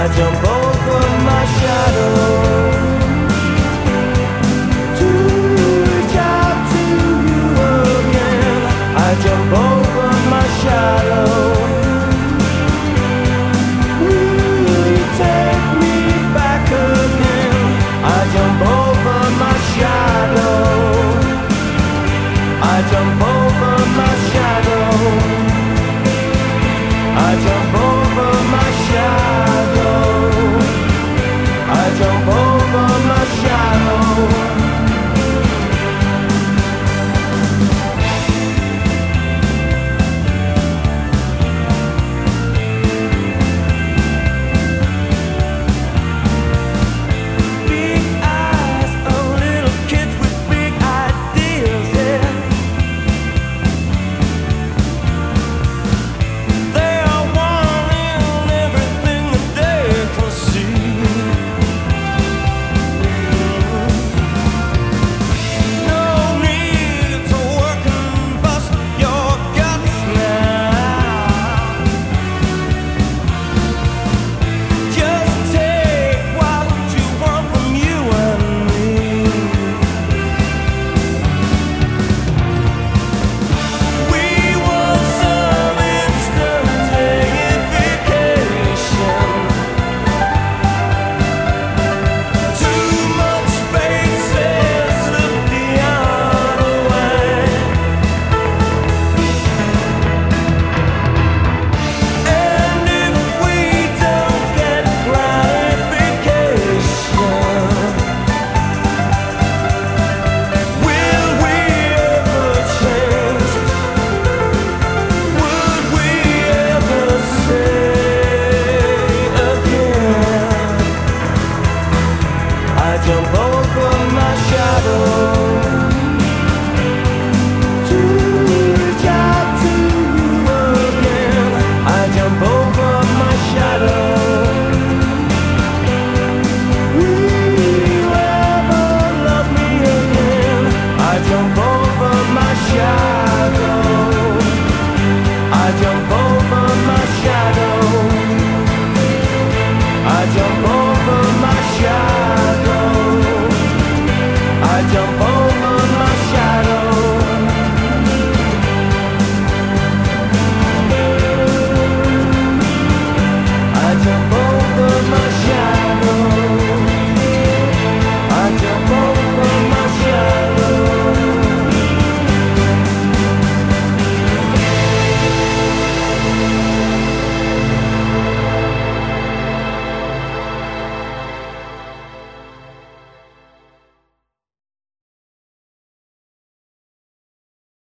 I jump over my shadow. I jump 将风